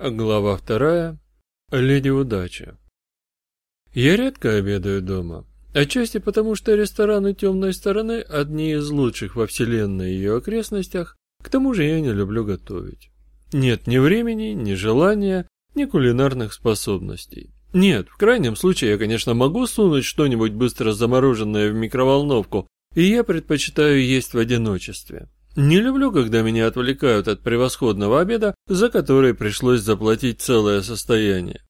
Глава вторая. Леди Удача. Я редко обедаю дома. Отчасти потому, что рестораны темной стороны одни из лучших во вселенной и ее окрестностях. К тому же я не люблю готовить. Нет ни времени, ни желания, ни кулинарных способностей. Нет, в крайнем случае я, конечно, могу сунуть что-нибудь быстро замороженное в микроволновку, и я предпочитаю есть в одиночестве. Не люблю, когда меня отвлекают от превосходного обеда, за который пришлось заплатить целое состояние.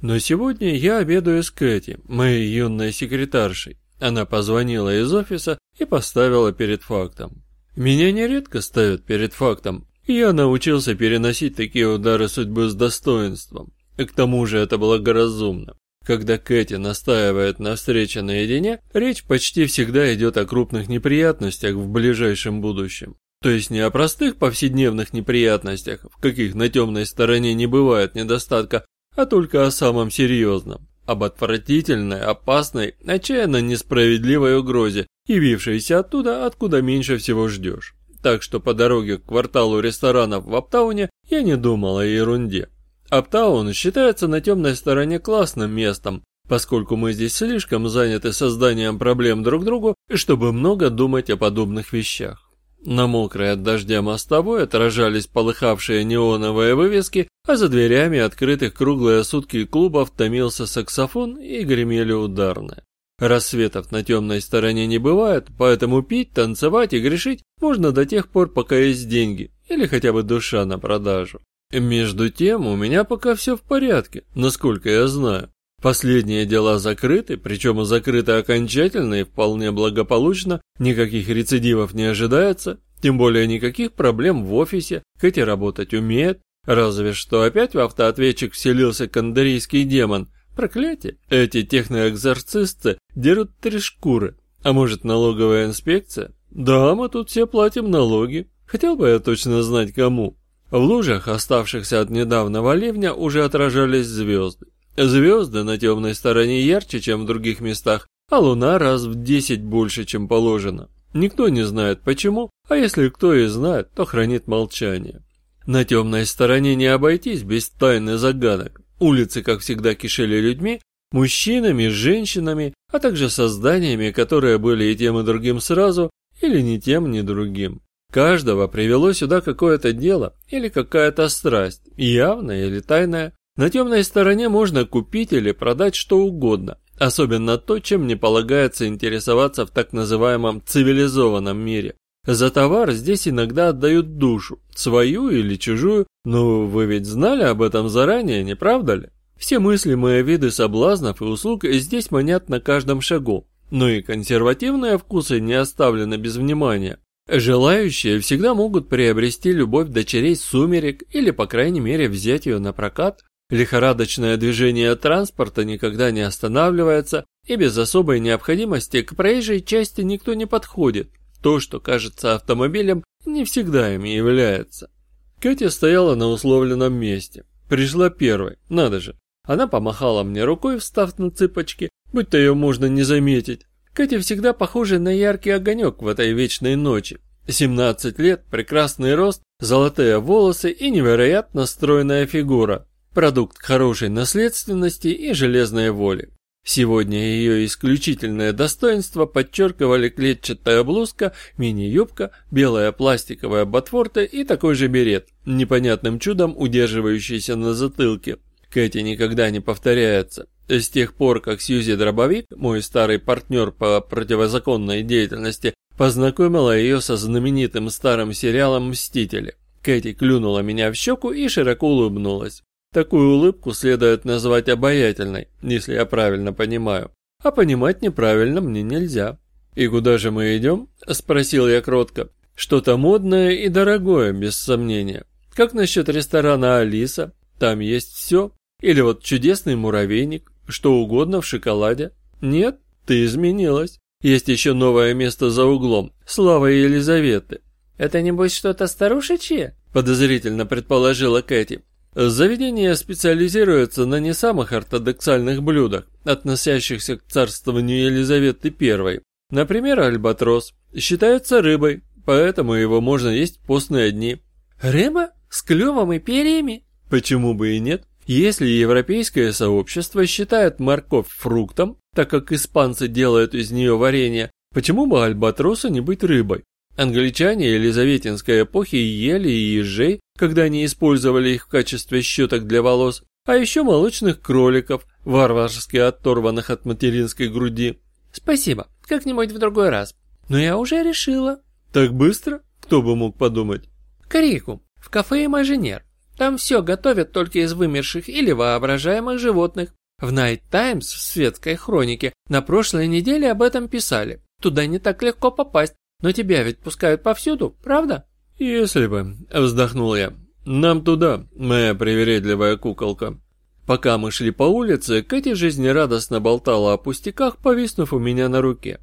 Но сегодня я обедаю с Кэти, моей юной секретаршей. Она позвонила из офиса и поставила перед фактом. Меня нередко ставят перед фактом, я научился переносить такие удары судьбы с достоинством. И к тому же это благоразумно. Когда Кэти настаивает на встрече наедине, речь почти всегда идет о крупных неприятностях в ближайшем будущем. То есть не о простых повседневных неприятностях, в каких на темной стороне не бывает недостатка, а только о самом серьезном, об отвратительной, опасной, отчаянно несправедливой угрозе, явившейся оттуда, откуда меньше всего ждешь. Так что по дороге к кварталу ресторанов в Аптауне я не думал о ерунде. Аптаун считается на темной стороне классным местом, поскольку мы здесь слишком заняты созданием проблем друг другу, чтобы много думать о подобных вещах. На мокрой от дождя мостовой отражались полыхавшие неоновые вывески, а за дверями открытых круглые сутки клубов томился саксофон и гремели ударные. Рассветов на темной стороне не бывает, поэтому пить, танцевать и грешить можно до тех пор, пока есть деньги или хотя бы душа на продажу. Между тем, у меня пока все в порядке, насколько я знаю. Последние дела закрыты, причем закрыты окончательно и вполне благополучно, никаких рецидивов не ожидается, тем более никаких проблем в офисе, Кэти работать умеет, разве что опять в автоответчик вселился кандарийский демон. Проклятие, эти техноэкзорцисты дерут три шкуры. А может налоговая инспекция? Да, мы тут все платим налоги. Хотел бы я точно знать кому. В лужах, оставшихся от недавнего ливня, уже отражались звезды. Звезды на темной стороне ярче, чем в других местах, а луна раз в десять больше, чем положено. Никто не знает почему, а если кто и знает, то хранит молчание. На темной стороне не обойтись без тайны загадок. Улицы, как всегда, кишели людьми, мужчинами, женщинами, а также созданиями, которые были и тем, и другим сразу, или ни тем, ни другим. Каждого привело сюда какое-то дело или какая-то страсть, явная или тайная, на темной стороне можно купить или продать что угодно, особенно то, чем не полагается интересоваться в так называемом цивилизованном мире. За товар здесь иногда отдают душу, свою или чужую, но вы ведь знали об этом заранее, не правда ли? Все мыслимые виды соблазнов и услуг здесь манят на каждом шагу, но и консервативные вкусы не оставлены без внимания. Желающие всегда могут приобрести любовь дочерей сумерек или, по крайней мере, взять ее на прокат, Лихорадочное движение транспорта никогда не останавливается, и без особой необходимости к проезжей части никто не подходит. То, что кажется автомобилем, не всегда ими является. Катя стояла на условленном месте. Пришла первой, надо же. Она помахала мне рукой, встав на цыпочки, будто ее можно не заметить. Катя всегда похожа на яркий огонек в этой вечной ночи. 17 лет, прекрасный рост, золотые волосы и невероятно стройная фигура продукт хорошей наследственности и железной воли. Сегодня ее исключительное достоинство подчеркивали клетчатая блузка, мини-юбка, белая пластиковая ботфорта и такой же берет, непонятным чудом удерживающийся на затылке. Кэти никогда не повторяется. С тех пор, как Сьюзи Дробовик, мой старый партнер по противозаконной деятельности, познакомила ее со знаменитым старым сериалом «Мстители». Кэти клюнула меня в щеку и широко улыбнулась. Такую улыбку следует назвать обаятельной, если я правильно понимаю. А понимать неправильно мне нельзя. «И куда же мы идем?» – спросил я кротко. «Что-то модное и дорогое, без сомнения. Как насчет ресторана «Алиса»? Там есть все. Или вот чудесный муравейник, что угодно в шоколаде. Нет, ты изменилась. Есть еще новое место за углом, Слава Елизаветы». «Это небось что-то старушечье?» – подозрительно предположила Кэти. Заведение специализируется на не самых ортодоксальных блюдах, относящихся к царствованию Елизаветы I. Например, альбатрос считается рыбой, поэтому его можно есть в постные дни. «Рыба? С клювом и перьями?» – Почему бы и нет? Если европейское сообщество считает морковь фруктом, так как испанцы делают из нее варенье, почему бы альбатросу не быть рыбой? Англичане Елизаветинской эпохи ели ежей, когда они использовали их в качестве щеток для волос, а еще молочных кроликов, варварски оторванных от материнской груди. Спасибо, как-нибудь в другой раз. Но я уже решила. Так быстро? Кто бы мог подумать? Корику, в кафе «Имажинер». Там все готовят только из вымерших или воображаемых животных. В Night Times, в светской хронике, на прошлой неделе об этом писали. Туда не так легко попасть, но тебя ведь пускают повсюду, правда? Если бы, вздохнул я. Нам туда, моя привередливая куколка. Пока мы шли по улице, Кэти жизнерадостно болтала о пустяках, повиснув у меня на руке.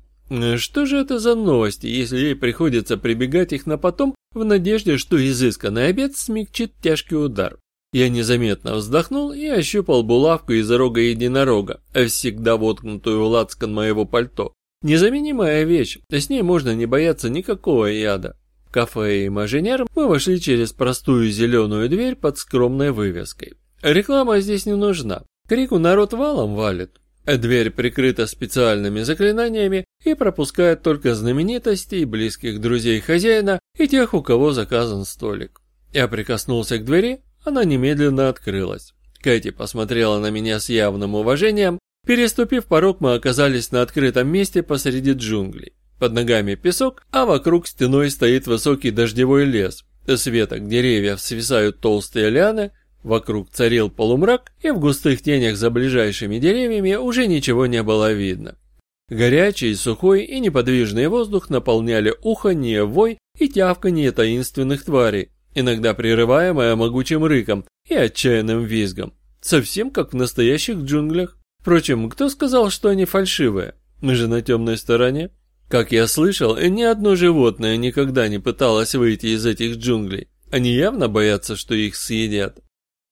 Что же это за новости, если ей приходится прибегать их на потом, в надежде, что изысканный обед смягчит тяжкий удар? Я незаметно вздохнул и ощупал булавку из рога единорога, всегда воткнутую в лацкан моего пальто. Незаменимая вещь, с ней можно не бояться никакого яда. Кафе и маженер мы вошли через простую зеленую дверь под скромной вывеской. Реклама здесь не нужна. Крику народ валом валит. Дверь прикрыта специальными заклинаниями и пропускает только знаменитостей, близких друзей хозяина и тех, у кого заказан столик. Я прикоснулся к двери, она немедленно открылась. Кэти посмотрела на меня с явным уважением. Переступив порог, мы оказались на открытом месте посреди джунглей. Под ногами песок, а вокруг стеной стоит высокий дождевой лес. С веток деревьев свисают толстые лианы, вокруг царил полумрак, и в густых тенях за ближайшими деревьями уже ничего не было видно. Горячий, сухой и неподвижный воздух наполняли уханье, вой и тявканье таинственных тварей, иногда прерываемое могучим рыком и отчаянным визгом. Совсем как в настоящих джунглях. Впрочем, кто сказал, что они фальшивые? Мы же на темной стороне. Как я слышал, ни одно животное никогда не пыталось выйти из этих джунглей. Они явно боятся, что их съедят.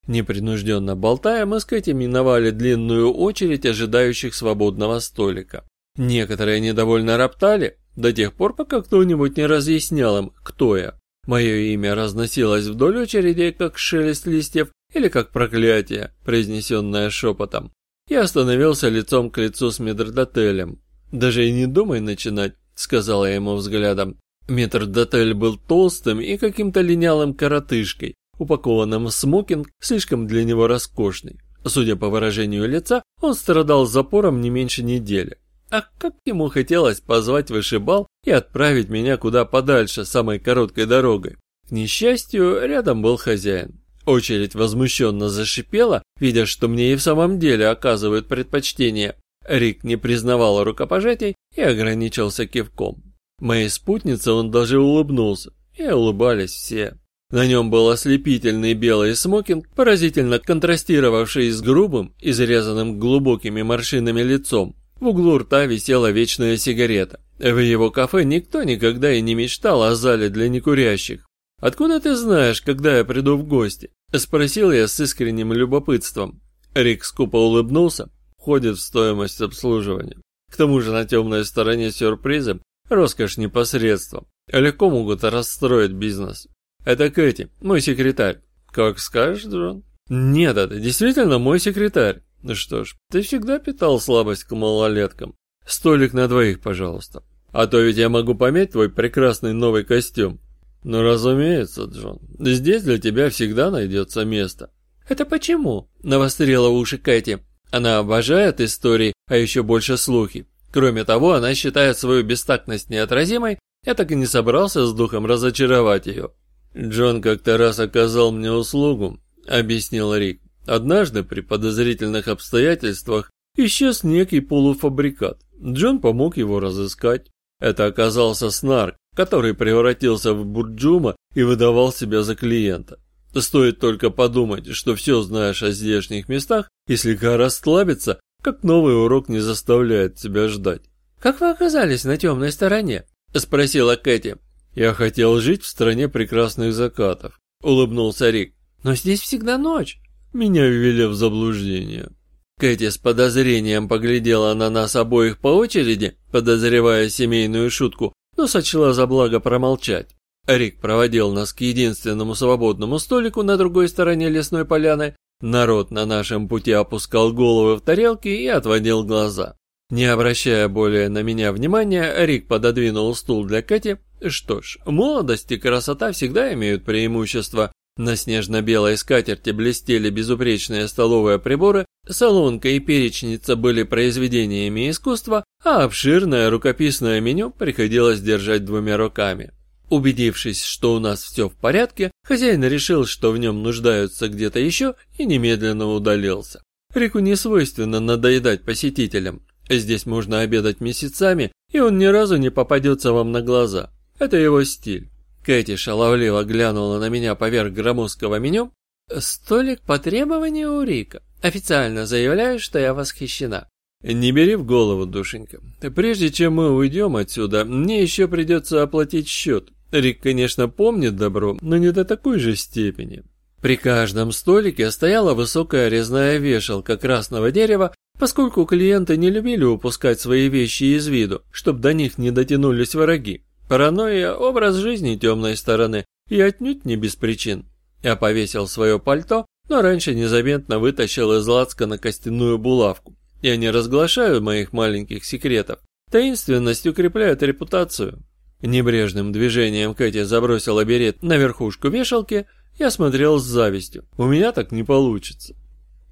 Непринужденно болтая, мы с Кэти миновали длинную очередь ожидающих свободного столика. Некоторые недовольно роптали, до тех пор, пока кто-нибудь не разъяснял им, кто я. Мое имя разносилось вдоль очереди, как шелест листьев или как проклятие, произнесенное шепотом. Я остановился лицом к лицу с метрдотелем. «Даже и не думай начинать», — сказал я ему взглядом. Метрдотель был толстым и каким-то линялым коротышкой, упакованным в смокинг, слишком для него роскошный. Судя по выражению лица, он страдал запором не меньше недели. Ах, как ему хотелось позвать вышибал и отправить меня куда подальше самой короткой дорогой. К несчастью, рядом был хозяин. Очередь возмущенно зашипела, видя, что мне и в самом деле оказывают предпочтение. Рик не признавал рукопожатий и ограничился кивком. Моей спутнице он даже улыбнулся, и улыбались все. На нем был ослепительный белый смокинг, поразительно контрастировавший с грубым, изрезанным глубокими морщинами лицом. В углу рта висела вечная сигарета. В его кафе никто никогда и не мечтал о зале для некурящих. «Откуда ты знаешь, когда я приду в гости?» – спросил я с искренним любопытством. Рик скупо улыбнулся, входит в стоимость обслуживания. К тому же на темной стороне сюрпризы – роскошь непосредством. Легко могут расстроить бизнес. Это Кэти, мой секретарь. Как скажешь, Джон. Нет, это действительно мой секретарь. Ну что ж, ты всегда питал слабость к малолеткам. Столик на двоих, пожалуйста. А то ведь я могу помять твой прекрасный новый костюм. Ну, разумеется, Джон. Здесь для тебя всегда найдется место. Это почему? Навострила уши Кэти. Она обожает истории, а еще больше слухи. Кроме того, она считает свою бестактность неотразимой, я так и не собрался с духом разочаровать ее. Джон как-то раз оказал мне услугу, объяснил Рик. Однажды при подозрительных обстоятельствах исчез некий полуфабрикат. Джон помог его разыскать. Это оказался снарк, который превратился в бурджума и выдавал себя за клиента. Стоит только подумать, что все знаешь о здешних местах, и слегка расслабиться, как новый урок не заставляет тебя ждать. «Как вы оказались на темной стороне?» – спросила Кэти. «Я хотел жить в стране прекрасных закатов», – улыбнулся Рик. «Но здесь всегда ночь». Меня ввели в заблуждение. Кэти с подозрением поглядела на нас обоих по очереди, подозревая семейную шутку, но сочла за благо промолчать. Рик проводил нас к единственному свободному столику на другой стороне лесной поляны. Народ на нашем пути опускал головы в тарелки и отводил глаза. Не обращая более на меня внимания, Рик пододвинул стул для Кэти. Что ж, молодость и красота всегда имеют преимущество. На снежно-белой скатерти блестели безупречные столовые приборы, салонка и перечница были произведениями искусства, а обширное рукописное меню приходилось держать двумя руками. Убедившись, что у нас все в порядке, хозяин решил, что в нем нуждаются где-то еще, и немедленно удалился. Рику не свойственно надоедать посетителям. Здесь можно обедать месяцами, и он ни разу не попадется вам на глаза. Это его стиль. Кэти шаловливо глянула на меня поверх громоздкого меню. «Столик по требованию у Рика. Официально заявляю, что я восхищена». «Не бери в голову, душенька. Прежде чем мы уйдем отсюда, мне еще придется оплатить счет. Рик, конечно, помнит добро, но не до такой же степени». При каждом столике стояла высокая резная вешалка красного дерева, поскольку клиенты не любили упускать свои вещи из виду, чтобы до них не дотянулись враги. Паранойя – образ жизни темной стороны, и отнюдь не без причин. Я повесил свое пальто, но раньше незаметно вытащил из лацкана костяную булавку. Я не разглашаю моих маленьких секретов. Таинственность укрепляет репутацию. Небрежным движением Кэти забросила берет на верхушку вешалки – я смотрел с завистью. У меня так не получится.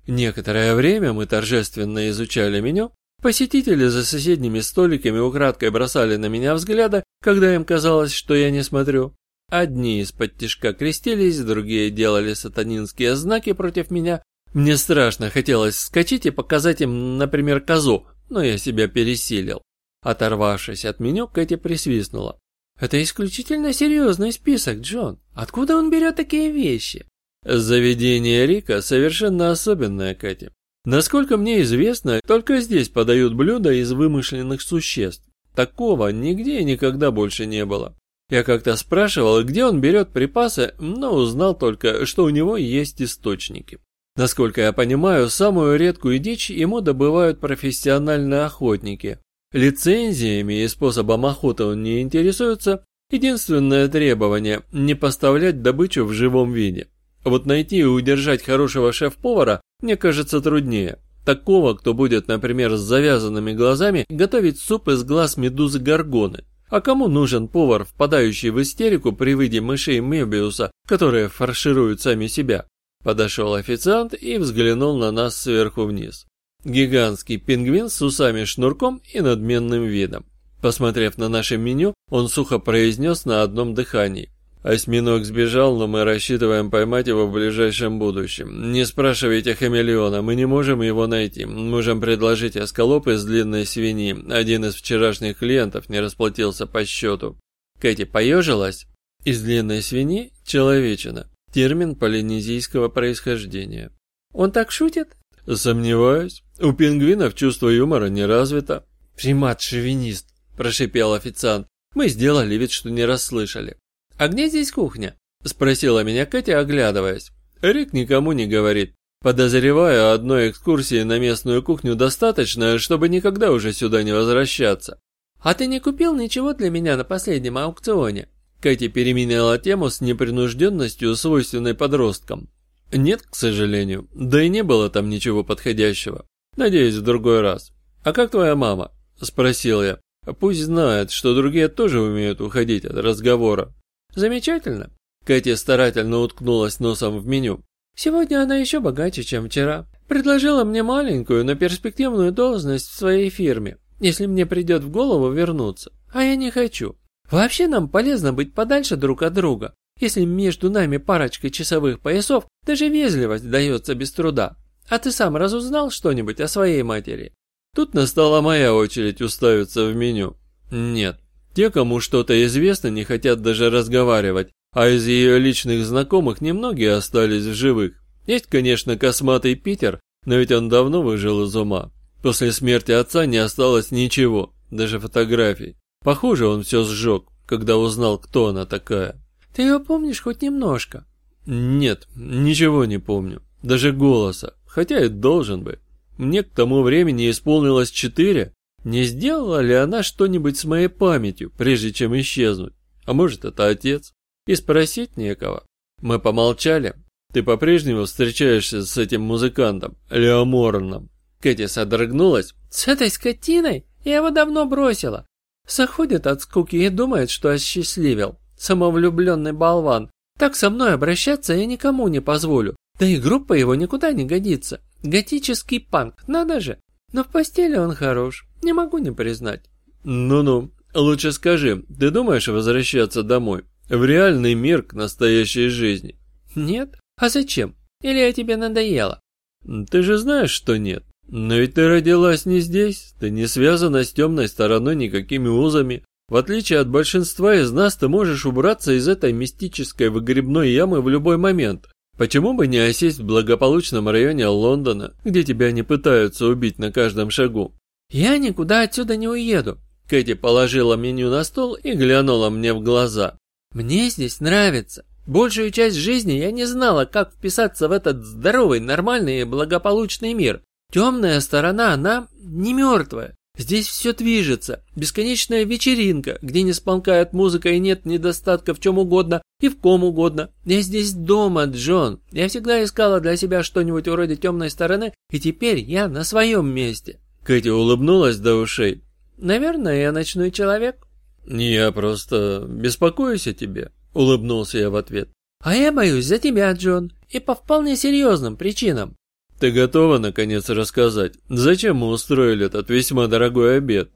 Некоторое время мы торжественно изучали меню. Посетители за соседними столиками украдкой бросали на меня взгляды, когда им казалось, что я не смотрю. Одни из-под тишка крестились, другие делали сатанинские знаки против меня. Мне страшно хотелось вскочить и показать им, например, козу, но я себя пересилил. Оторвавшись от меню, Кэти присвистнула. Это исключительно серьезный список, Джон. Откуда он берет такие вещи? Заведение Рика совершенно особенное, Катя. Насколько мне известно, только здесь подают блюда из вымышленных существ. Такого нигде и никогда больше не было. Я как-то спрашивал, где он берет припасы, но узнал только, что у него есть источники. Насколько я понимаю, самую редкую дичь ему добывают профессиональные охотники, Лицензиями и способом охоты он не интересуется. Единственное требование – не поставлять добычу в живом виде. Вот найти и удержать хорошего шеф-повара, мне кажется, труднее. Такого, кто будет, например, с завязанными глазами, готовить суп из глаз медузы Гаргоны. А кому нужен повар, впадающий в истерику при виде мышей Мебиуса, которые фаршируют сами себя? Подошел официант и взглянул на нас сверху вниз. Гигантский пингвин с усами-шнурком и надменным видом. Посмотрев на наше меню, он сухо произнес на одном дыхании. Осьминог сбежал, но мы рассчитываем поймать его в ближайшем будущем. Не спрашивайте хамелеона, мы не можем его найти. Можем предложить эскалоп из длинной свиньи. Один из вчерашних клиентов не расплатился по счету. Кэти поежилась. Из длинной свиньи – человечина. Термин полинезийского происхождения. Он так шутит? Сомневаюсь. У пингвинов чувство юмора не развито. Примат-шовинист, прошипел официант. Мы сделали вид, что не расслышали. А где здесь кухня? Спросила меня Катя, оглядываясь. Рик никому не говорит. Подозреваю, одной экскурсии на местную кухню достаточно, чтобы никогда уже сюда не возвращаться. А ты не купил ничего для меня на последнем аукционе? Кэти переменяла тему с непринужденностью, свойственной подросткам. Нет, к сожалению. Да и не было там ничего подходящего. Надеюсь, в другой раз. А как твоя мама? Спросил я. Пусть знает, что другие тоже умеют уходить от разговора. Замечательно. Катя старательно уткнулась носом в меню. Сегодня она еще богаче, чем вчера. Предложила мне маленькую, но перспективную должность в своей фирме, если мне придет в голову вернуться. А я не хочу. Вообще нам полезно быть подальше друг от друга. Если между нами парочка часовых поясов, даже вежливость дается без труда. А ты сам разузнал что-нибудь о своей матери? Тут настала моя очередь уставиться в меню. Нет, те, кому что-то известно, не хотят даже разговаривать, а из ее личных знакомых немногие остались в живых. Есть, конечно, косматый Питер, но ведь он давно выжил из ума. После смерти отца не осталось ничего, даже фотографий. Похоже, он все сжег, когда узнал, кто она такая. Ты ее помнишь хоть немножко? Нет, ничего не помню. Даже голоса. Хотя и должен бы. Мне к тому времени исполнилось четыре. Не сделала ли она что-нибудь с моей памятью, прежде чем исчезнуть? А может, это отец? и спросить некого. Мы помолчали. Ты по-прежнему встречаешься с этим музыкантом, Леоморном. Кэти содрогнулась. С этой скотиной? Я его давно бросила. Заходит от скуки и думает, что осчастливил. Самовлюбленный болван. Так со мной обращаться я никому не позволю. Да и группа его никуда не годится. Готический панк, надо же. Но в постели он хорош, не могу не признать. Ну-ну, лучше скажи, ты думаешь возвращаться домой? В реальный мир к настоящей жизни? Нет? А зачем? Или я тебе надоела? Ты же знаешь, что нет. Но ведь ты родилась не здесь, ты не связана с темной стороной никакими узами. В отличие от большинства из нас, ты можешь убраться из этой мистической выгребной ямы в любой момент. Почему бы не осесть в благополучном районе Лондона, где тебя не пытаются убить на каждом шагу? Я никуда отсюда не уеду. Кэти положила меню на стол и глянула мне в глаза. Мне здесь нравится. Большую часть жизни я не знала, как вписаться в этот здоровый, нормальный и благополучный мир. Темная сторона, она не мертвая. Здесь все движется. Бесконечная вечеринка, где не спонкает музыка и нет недостатка в чем угодно и в ком угодно. Я здесь дома, Джон. Я всегда искала для себя что-нибудь вроде темной стороны, и теперь я на своем месте. Кэти улыбнулась до ушей. Наверное, я ночной человек. Я просто беспокоюсь о тебе, улыбнулся я в ответ. А я боюсь за тебя, Джон, и по вполне серьезным причинам. Ты готова, наконец, рассказать, зачем мы устроили этот весьма дорогой обед?»